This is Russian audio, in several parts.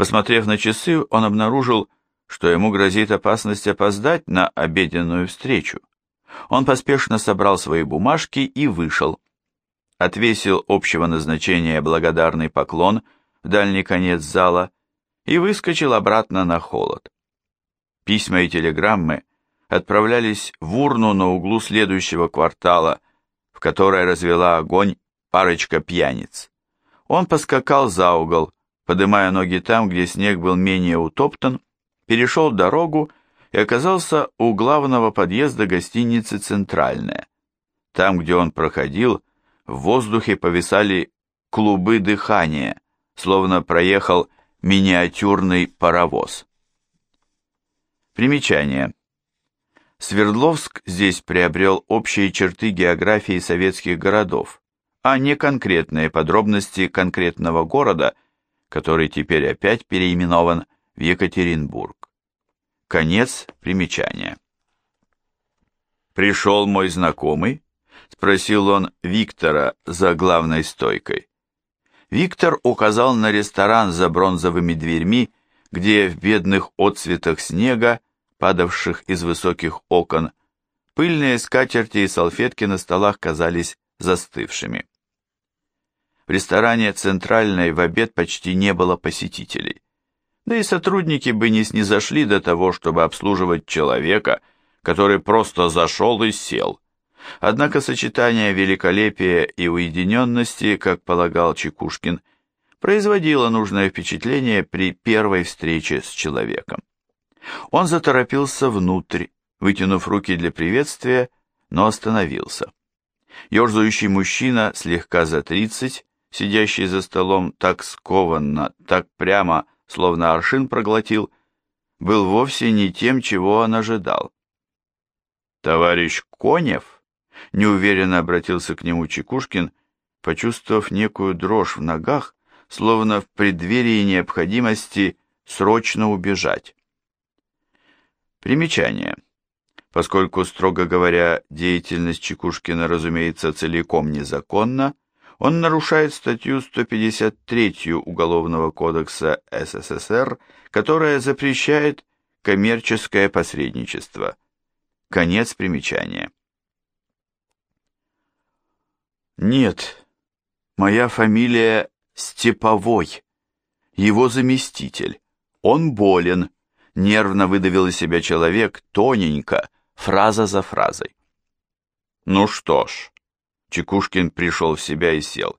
Посмотрев на часы, он обнаружил, что ему грозит опасность опоздать на обеденную встречу. Он поспешно собрал свои бумажки и вышел. Отвесил общего назначения благодарный поклон в дальний конец зала и выскочил обратно на холод. Письма и телеграммы отправлялись в урну на углу следующего квартала, в которой развела огонь парочка пьяниц. Он поскакал за угол, подымая ноги там, где снег был менее утоптан, перешел дорогу и оказался у главного подъезда гостиницы «Центральная». Там, где он проходил, в воздухе повисали клубы дыхания, словно проехал миниатюрный паровоз. Примечание. Свердловск здесь приобрел общие черты географии советских городов, а не конкретные подробности конкретного города, который теперь опять переименован в Екатеринбург. Конец примечания. «Пришел мой знакомый?» — спросил он Виктора за главной стойкой. Виктор указал на ресторан за бронзовыми дверьми, где в бедных отцветах снега, падавших из высоких окон, пыльные скатерти и салфетки на столах казались застывшими. В ресторане «Центральной» в обед почти не было посетителей. Да и сотрудники бы не снизошли до того, чтобы обслуживать человека, который просто зашел и сел. Однако сочетание великолепия и уединенности, как полагал Чекушкин, производило нужное впечатление при первой встрече с человеком. Он заторопился внутрь, вытянув руки для приветствия, но остановился. Ёрзающий мужчина, слегка за тридцать, сидящий за столом так скованно, так прямо, словно аршин проглотил, был вовсе не тем, чего он ожидал. «Товарищ Конев?» — неуверенно обратился к нему Чекушкин, почувствовав некую дрожь в ногах, словно в преддверии необходимости срочно убежать. Примечание. Поскольку, строго говоря, деятельность Чекушкина, разумеется, целиком незаконна, он нарушает статью 153 Уголовного кодекса СССР, которая запрещает коммерческое посредничество. Конец примечания. Нет, моя фамилия Степовой, его заместитель. Он болен, нервно выдавил из себя человек, тоненько, фраза за фразой. Ну что ж, Чекушкин пришел в себя и сел.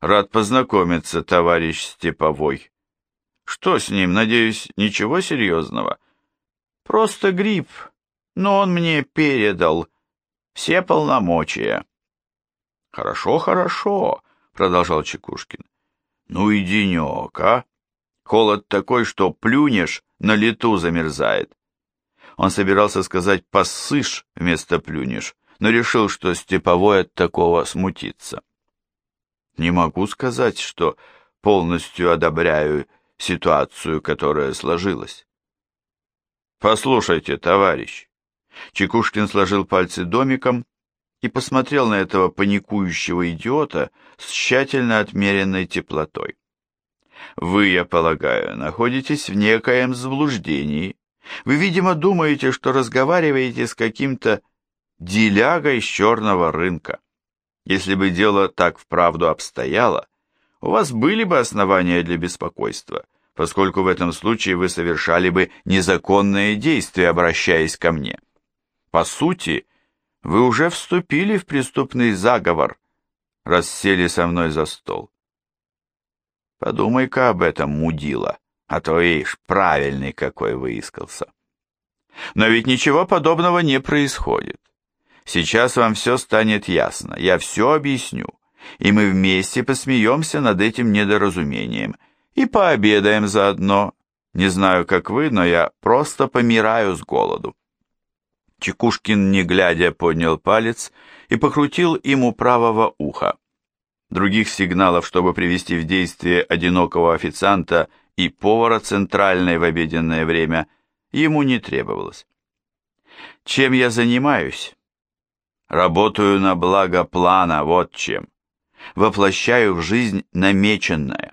«Рад познакомиться, товарищ Степовой. Что с ним, надеюсь, ничего серьезного?» «Просто грипп, но он мне передал все полномочия». «Хорошо, хорошо», — продолжал Чекушкин. «Ну и денек, а? Холод такой, что плюнешь, на лету замерзает». Он собирался сказать «поссышь» вместо «плюнешь», но решил, что Степовой от такого смутится. Не могу сказать, что полностью одобряю ситуацию, которая сложилась. Послушайте, товарищ. Чекушкин сложил пальцы домиком и посмотрел на этого паникующего идиота с тщательно отмеренной теплотой. Вы, я полагаю, находитесь в некоем заблуждении. Вы, видимо, думаете, что разговариваете с каким-то деляга из черного рынка. Если бы дело так вправду обстояло, у вас были бы основания для беспокойства, поскольку в этом случае вы совершали бы незаконные действия, обращаясь ко мне. По сути, вы уже вступили в преступный заговор, раз сели со мной за стол. Подумай-ка об этом, мудила, а то ишь, правильный какой выискался. Но ведь ничего подобного не происходит. Сейчас вам все станет ясно, я все объясню, и мы вместе посмеемся над этим недоразумением и пообедаем заодно. Не знаю, как вы, но я просто помираю с голоду. Чекушкин, не глядя, поднял палец и покрутил им у правого уха. Других сигналов, чтобы привести в действие одинокого официанта и повара центральной в обеденное время, ему не требовалось. Чем я занимаюсь? Работаю на благо плана, вот чем. Воплощаю в жизнь намеченное.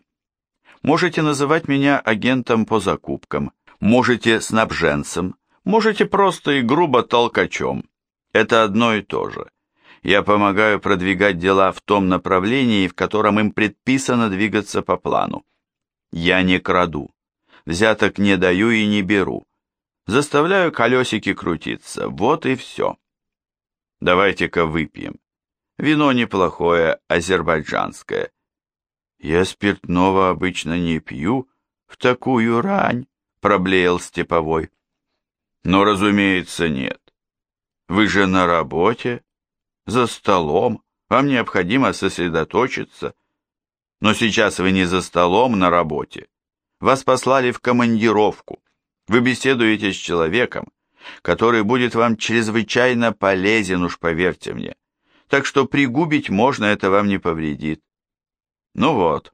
Можете называть меня агентом по закупкам, можете снабженцем, можете просто и грубо толкачом. Это одно и то же. Я помогаю продвигать дела в том направлении, в котором им предписано двигаться по плану. Я не краду, взяток не даю и не беру. Заставляю колесики крутиться, вот и все. Давайте-ка выпьем. Вино неплохое, азербайджанское. Я спиртного обычно не пью в такую рань, проблеял Степовой. Но, разумеется, нет. Вы же на работе, за столом, вам необходимо сосредоточиться. Но сейчас вы не за столом на работе. Вас послали в командировку. Вы беседуете с человеком, который будет вам чрезвычайно полезен, уж поверьте мне. Так что пригубить можно, это вам не повредит. Ну вот,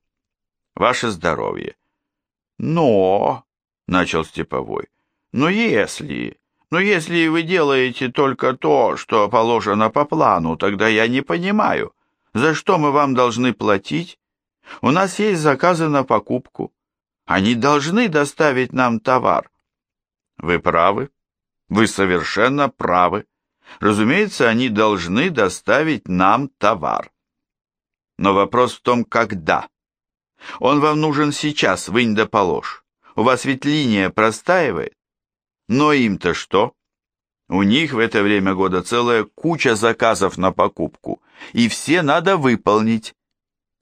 ваше здоровье. Но, начал Степовой, но если, но если вы делаете только то, что положено по плану, тогда я не понимаю, за что мы вам должны платить? У нас есть заказы на покупку. Они должны доставить нам товар. Вы правы. Вы совершенно правы. Разумеется, они должны доставить нам товар. Но вопрос в том, когда. Он вам нужен сейчас, вынь да положь. У вас ведь линия простаивает. Но им-то что? У них в это время года целая куча заказов на покупку, и все надо выполнить.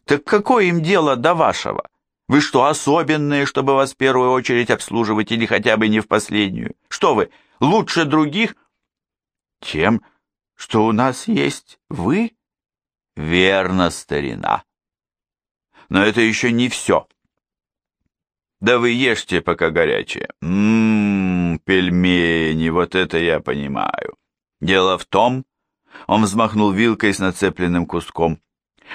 Так какое им дело до вашего? Вы что, особенные, чтобы вас в первую очередь обслуживать или хотя бы не в последнюю? Что вы, лучше других? Тем, что у нас есть вы? Верно, старина. Но это еще не все. Да вы ешьте, пока горячее. Ммм, пельмени, вот это я понимаю. Дело в том, он взмахнул вилкой с нацепленным куском,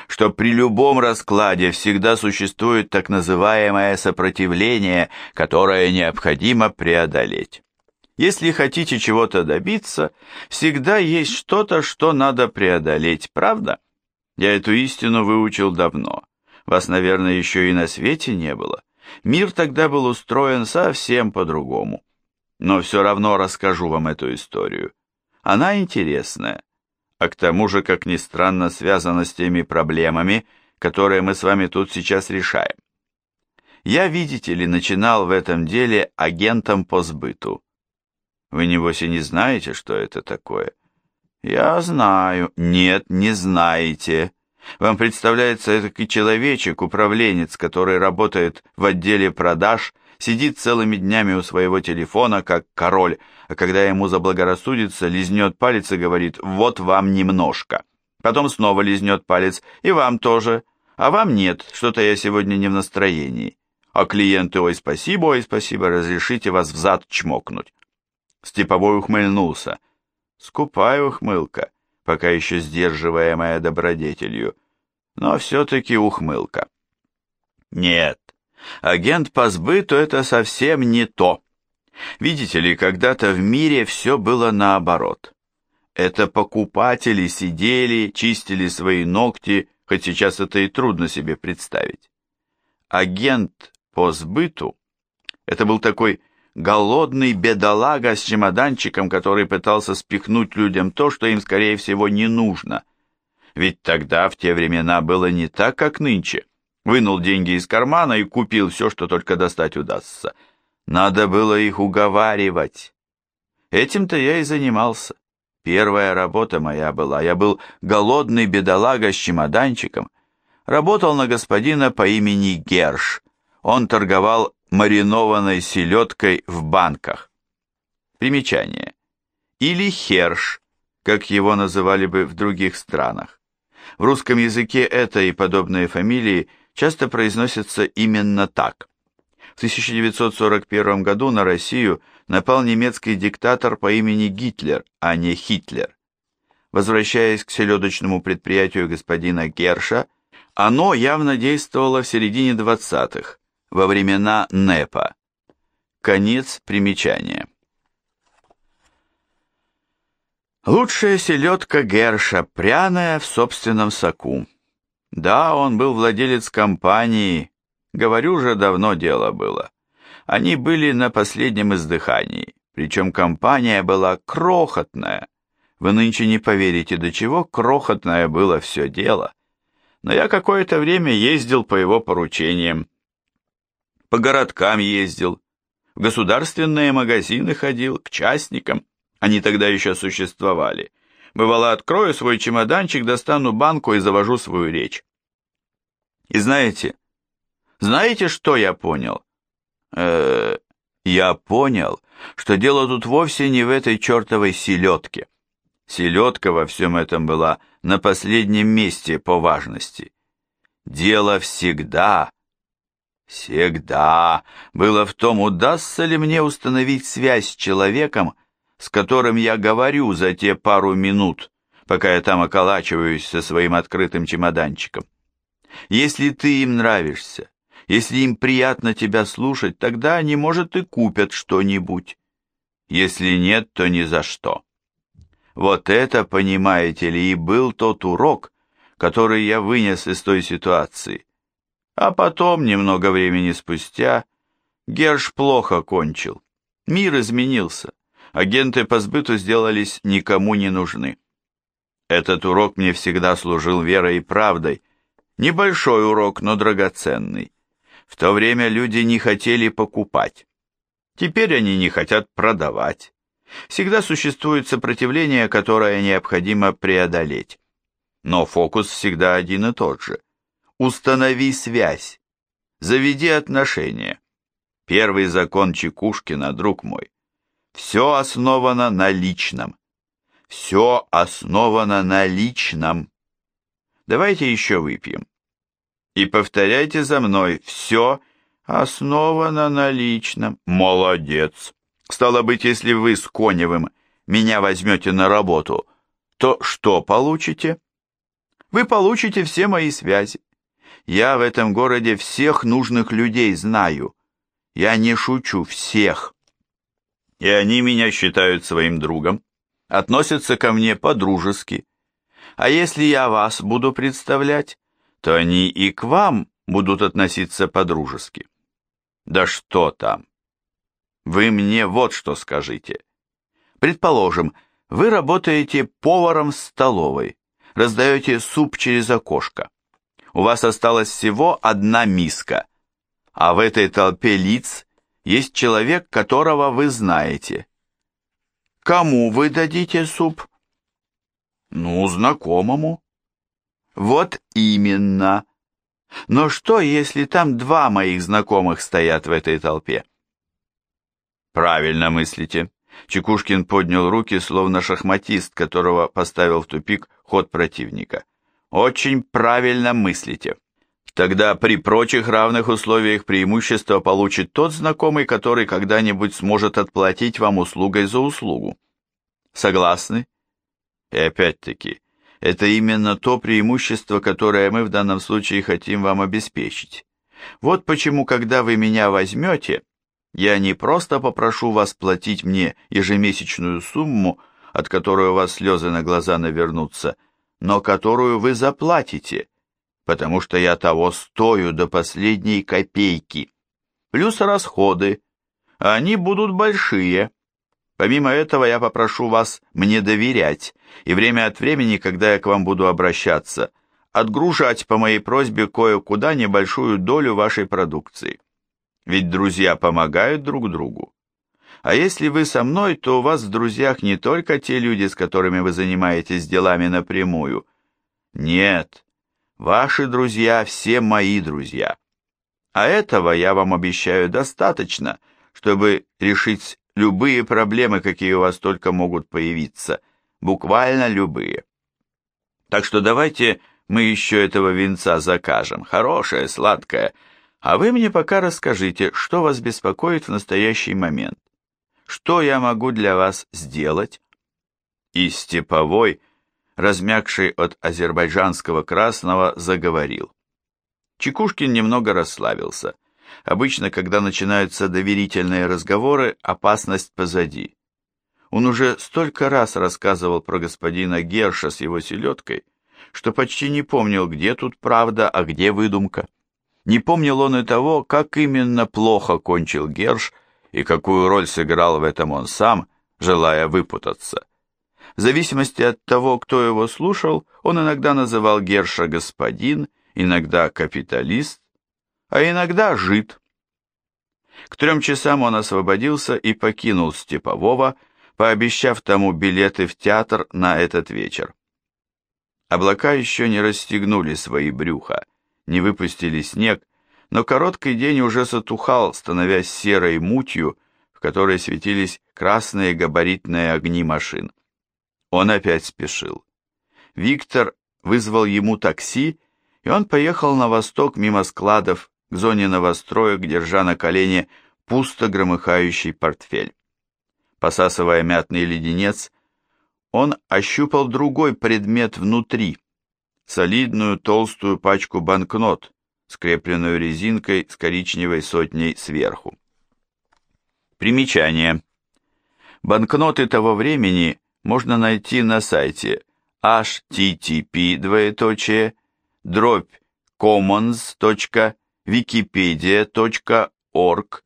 что при любом раскладе всегда существует так называемое сопротивление, которое необходимо преодолеть. Если хотите чего-то добиться, всегда есть что-то, что надо преодолеть, правда? Я эту истину выучил давно. Вас, наверное, еще и на свете не было. Мир тогда был устроен совсем по-другому. Но все равно расскажу вам эту историю. Она интересная а к тому же, как ни странно, связано с теми проблемами, которые мы с вами тут сейчас решаем. Я, видите ли, начинал в этом деле агентом по сбыту. Вы, небось, и не знаете, что это такое? Я знаю. Нет, не знаете. Вам представляется этот человечек, управленец, который работает в отделе продаж, сидит целыми днями у своего телефона, как король, а когда ему заблагорассудится, лизнет палец и говорит «вот вам немножко». Потом снова лизнет палец «и вам тоже». А вам нет, что-то я сегодня не в настроении. А клиенты «ой, спасибо, ой, спасибо, разрешите вас взад чмокнуть». Степовой ухмыльнулся. Скупая ухмылка, пока еще сдерживаемая добродетелью, но все-таки ухмылка. Нет, агент по сбыту — это совсем не то. Видите ли, когда-то в мире все было наоборот. Это покупатели сидели, чистили свои ногти, хоть сейчас это и трудно себе представить. Агент по сбыту – это был такой голодный бедолага с чемоданчиком, который пытался спихнуть людям то, что им, скорее всего, не нужно. Ведь тогда, в те времена, было не так, как нынче. Вынул деньги из кармана и купил все, что только достать удастся – надо было их уговаривать. Этим-то я и занимался. Первая работа моя была. Я был голодный бедолага с чемоданчиком. Работал на господина по имени Герш. Он торговал маринованной селедкой в банках. Примечание. Или Херш, как его называли бы в других странах. В русском языке это и подобные фамилии часто произносятся именно так. В 1941 году на Россию напал немецкий диктатор по имени Гитлер, а не Хитлер. Возвращаясь к селедочному предприятию господина Герша, оно явно действовало в середине 20-х, во времена НЭПа. Конец примечания. Лучшая селедка Герша, пряная в собственном соку. Да, он был владелец компании, говорю же, давно дело было. Они были на последнем издыхании, причем компания была крохотная. Вы нынче не поверите, до чего крохотное было все дело. Но я какое-то время ездил по его поручениям. По городкам ездил, в государственные магазины ходил, к частникам. Они тогда еще существовали. Бывало, открою свой чемоданчик, достану банку и завожу свою речь. И знаете, знаете, что я понял? Э, я понял, что дело тут вовсе не в этой чертовой селедке. Селедка во всем этом была на последнем месте по важности. Дело всегда, всегда было в том, удастся ли мне установить связь с человеком, с которым я говорю за те пару минут, пока я там околачиваюсь со своим открытым чемоданчиком. Если ты им нравишься, если им приятно тебя слушать, тогда они, может, и купят что-нибудь. Если нет, то ни за что. Вот это, понимаете ли, и был тот урок, который я вынес из той ситуации. А потом, немного времени спустя, Герш плохо кончил. Мир изменился. Агенты по сбыту сделались никому не нужны. Этот урок мне всегда служил верой и правдой. Небольшой урок, но драгоценный. В то время люди не хотели покупать. Теперь они не хотят продавать. Всегда существует сопротивление, которое необходимо преодолеть. Но фокус всегда один и тот же. Установи связь. Заведи отношения. Первый закон Чекушкина, друг мой. Все основано на личном. Все основано на личном. Давайте еще выпьем. И повторяйте за мной. Все основано на личном. Молодец. Стало быть, если вы с Коневым меня возьмете на работу, то что получите? Вы получите все мои связи. Я в этом городе всех нужных людей знаю. Я не шучу, всех и они меня считают своим другом, относятся ко мне по-дружески. А если я вас буду представлять, то они и к вам будут относиться по-дружески. Да что там? Вы мне вот что скажите. Предположим, вы работаете поваром в столовой, раздаете суп через окошко. У вас осталась всего одна миска, а в этой толпе лиц есть человек, которого вы знаете. Кому вы дадите суп? Ну, знакомому. Вот именно. Но что, если там два моих знакомых стоят в этой толпе? Правильно мыслите. Чекушкин поднял руки, словно шахматист, которого поставил в тупик ход противника. Очень правильно мыслите. Тогда при прочих равных условиях преимущество получит тот знакомый, который когда-нибудь сможет отплатить вам услугой за услугу. Согласны? И опять-таки, это именно то преимущество, которое мы в данном случае хотим вам обеспечить. Вот почему, когда вы меня возьмете, я не просто попрошу вас платить мне ежемесячную сумму, от которой у вас слезы на глаза навернутся, но которую вы заплатите – потому что я того стою до последней копейки. Плюс расходы, они будут большие. Помимо этого я попрошу вас мне доверять, и время от времени, когда я к вам буду обращаться, отгружать по моей просьбе кое-куда небольшую долю вашей продукции. Ведь друзья помогают друг другу. А если вы со мной, то у вас в друзьях не только те люди, с которыми вы занимаетесь делами напрямую. Нет, Ваши друзья все мои друзья. А этого я вам обещаю достаточно, чтобы решить любые проблемы, какие у вас только могут появиться, буквально любые. Так что давайте мы еще этого винца закажем, хорошее, сладкое, а вы мне пока расскажите, что вас беспокоит в настоящий момент. Что я могу для вас сделать? И Степовой размягший от азербайджанского красного, заговорил. Чекушкин немного расслабился. Обычно, когда начинаются доверительные разговоры, опасность позади. Он уже столько раз рассказывал про господина Герша с его селедкой, что почти не помнил, где тут правда, а где выдумка. Не помнил он и того, как именно плохо кончил Герш и какую роль сыграл в этом он сам, желая выпутаться. В зависимости от того, кто его слушал, он иногда называл Герша господин, иногда капиталист, а иногда жид. К трем часам он освободился и покинул Степового, пообещав тому билеты в театр на этот вечер. Облака еще не расстегнули свои брюха, не выпустили снег, но короткий день уже затухал, становясь серой мутью, в которой светились красные габаритные огни машин. Он опять спешил. Виктор вызвал ему такси, и он поехал на восток мимо складов к зоне новостроек, держа на колене пусто громыхающий портфель. Посасывая мятный леденец, он ощупал другой предмет внутри, солидную толстую пачку банкнот, скрепленную резинкой с коричневой сотней сверху. Примечание. Банкноты того времени можно найти на сайте http двоеточие дробь commons.wikipedia.org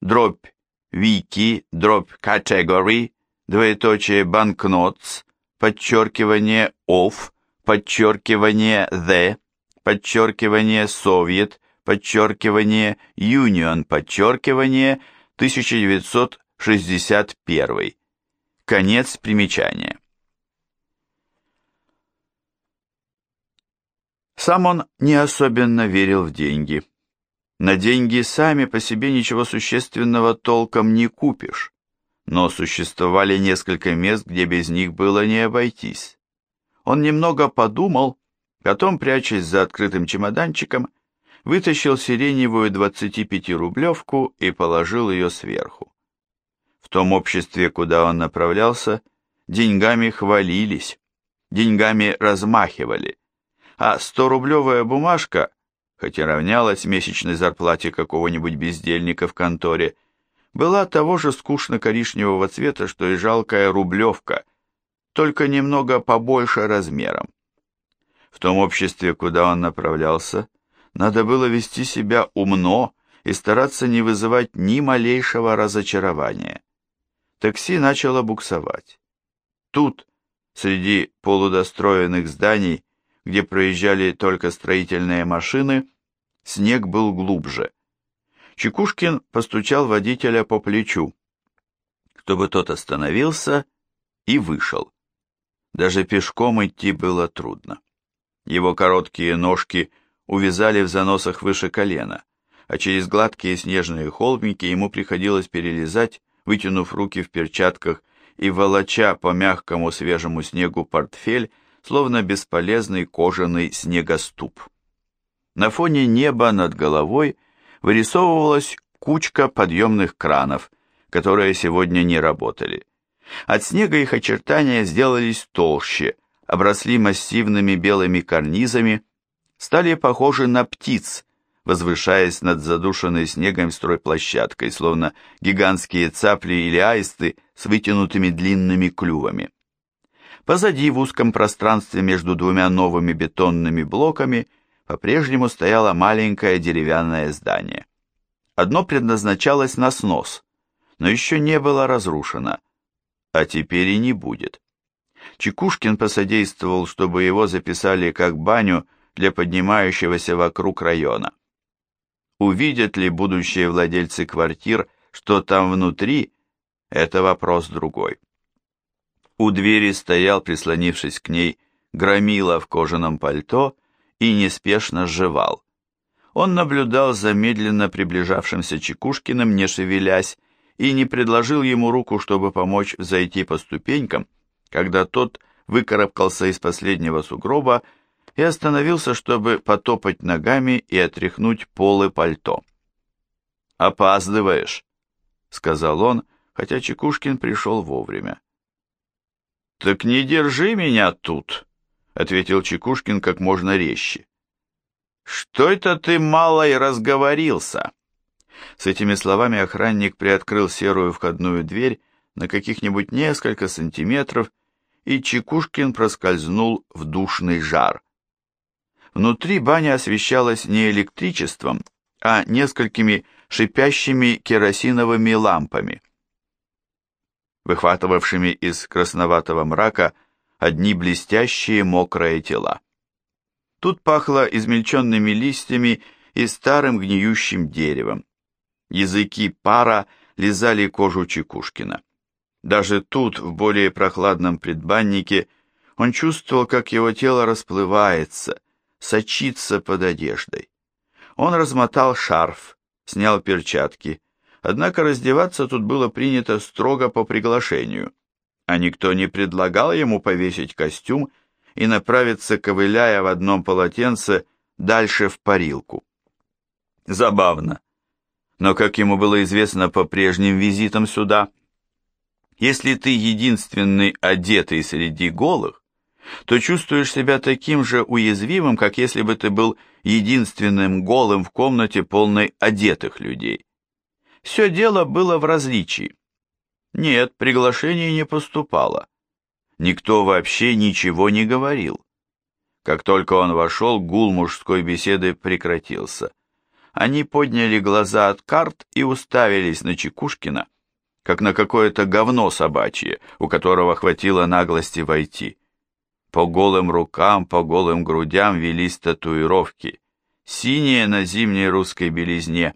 дробь wiki дробь category двоеточие банкнотс подчеркивание of подчеркивание the подчеркивание совет подчеркивание union подчеркивание 1961 Конец примечания. Сам он не особенно верил в деньги. На деньги сами по себе ничего существенного толком не купишь, но существовали несколько мест, где без них было не обойтись. Он немного подумал, потом, прячась за открытым чемоданчиком, вытащил сиреневую 25-рублевку и положил ее сверху том обществе, куда он направлялся, деньгами хвалились, деньгами размахивали, а сто-рублевая бумажка, хоть и равнялась месячной зарплате какого-нибудь бездельника в конторе, была того же скучно-коричневого цвета, что и жалкая рублевка, только немного побольше размером. В том обществе, куда он направлялся, надо было вести себя умно и стараться не вызывать ни малейшего разочарования. Такси начало буксовать. Тут, среди полудостроенных зданий, где проезжали только строительные машины, снег был глубже. Чекушкин постучал водителя по плечу, чтобы тот остановился и вышел. Даже пешком идти было трудно. Его короткие ножки увязали в заносах выше колена, а через гладкие снежные холмики ему приходилось перелезать вытянув руки в перчатках и волоча по мягкому свежему снегу портфель, словно бесполезный кожаный снегоступ. На фоне неба над головой вырисовывалась кучка подъемных кранов, которые сегодня не работали. От снега их очертания сделались толще, обросли массивными белыми карнизами, стали похожи на птиц, возвышаясь над задушенной снегом стройплощадкой, словно гигантские цапли или аисты с вытянутыми длинными клювами. Позади в узком пространстве между двумя новыми бетонными блоками по-прежнему стояло маленькое деревянное здание. Одно предназначалось на снос, но еще не было разрушено, а теперь и не будет. Чекушкин посодействовал, чтобы его записали как баню для поднимающегося вокруг района. Увидят ли будущие владельцы квартир, что там внутри, это вопрос другой. У двери стоял, прислонившись к ней, громила в кожаном пальто и неспешно жевал. Он наблюдал за медленно приближавшимся Чекушкиным, не шевелясь, и не предложил ему руку, чтобы помочь зайти по ступенькам, когда тот выкарабкался из последнего сугроба и остановился, чтобы потопать ногами и отряхнуть полы пальто. «Опаздываешь», — сказал он, хотя Чекушкин пришел вовремя. «Так не держи меня тут», — ответил Чекушкин как можно резче. «Что это ты мало и разговорился?» С этими словами охранник приоткрыл серую входную дверь на каких-нибудь несколько сантиметров, и Чекушкин проскользнул в душный жар. Внутри баня освещалась не электричеством, а несколькими шипящими керосиновыми лампами, выхватывавшими из красноватого мрака одни блестящие мокрые тела. Тут пахло измельченными листьями и старым гниющим деревом. Языки пара лизали кожу Чекушкина. Даже тут, в более прохладном предбаннике, он чувствовал, как его тело расплывается, сочится под одеждой. Он размотал шарф, снял перчатки, однако раздеваться тут было принято строго по приглашению, а никто не предлагал ему повесить костюм и направиться, ковыляя в одном полотенце, дальше в парилку. Забавно. Но, как ему было известно по прежним визитам сюда, если ты единственный одетый среди голых, то чувствуешь себя таким же уязвимым, как если бы ты был единственным голым в комнате, полной одетых людей. Все дело было в различии. Нет, приглашение не поступало. Никто вообще ничего не говорил. Как только он вошел, гул мужской беседы прекратился. Они подняли глаза от карт и уставились на Чекушкина, как на какое-то говно собачье, у которого хватило наглости войти. По голым рукам, по голым грудям велись татуировки, синие на зимней русской белизне,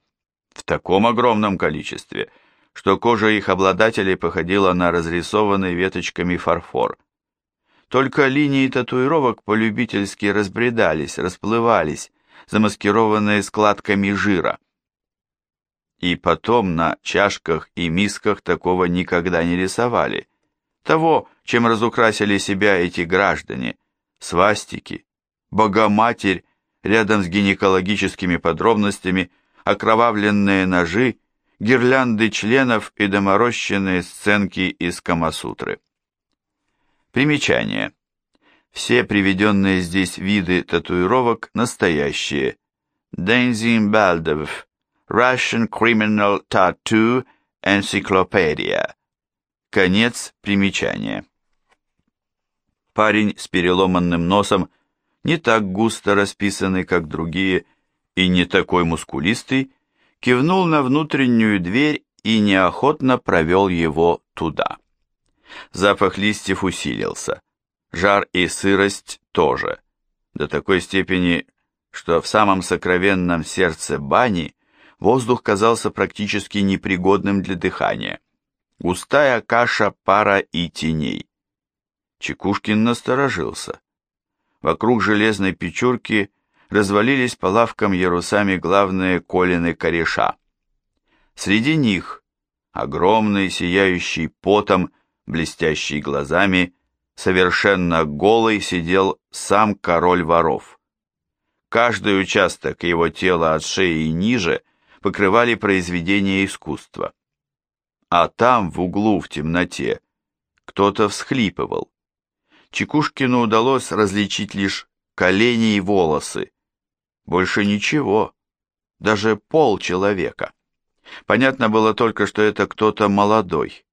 в таком огромном количестве, что кожа их обладателей походила на разрисованный веточками фарфор. Только линии татуировок полюбительски разбредались, расплывались, замаскированные складками жира. И потом на чашках и мисках такого никогда не рисовали. Того, чем разукрасили себя эти граждане, свастики, Богоматерь рядом с гинекологическими подробностями, окровавленные ножи, гирлянды членов и доморощенные сценки из Камасутры. Примечание. Все приведенные здесь виды татуировок настоящие. Дензин Балдов, Russian Criminal Tattoo Encyclopedia. Конец примечания. Парень с переломанным носом, не так густо расписанный, как другие, и не такой мускулистый, кивнул на внутреннюю дверь и неохотно провел его туда. Запах листьев усилился. Жар и сырость тоже. До такой степени, что в самом сокровенном сердце бани воздух казался практически непригодным для дыхания. Густая каша пара и теней. Чекушкин насторожился. Вокруг железной печурки развалились по лавкам ярусами главные колины кореша. Среди них, огромный, сияющий потом, блестящий глазами, совершенно голый сидел сам король воров. Каждый участок его тела от шеи и ниже покрывали произведения искусства. А там, в углу, в темноте, кто-то всхлипывал. Чекушкину удалось различить лишь колени и волосы. Больше ничего, даже пол человека. Понятно было только, что это кто-то молодой.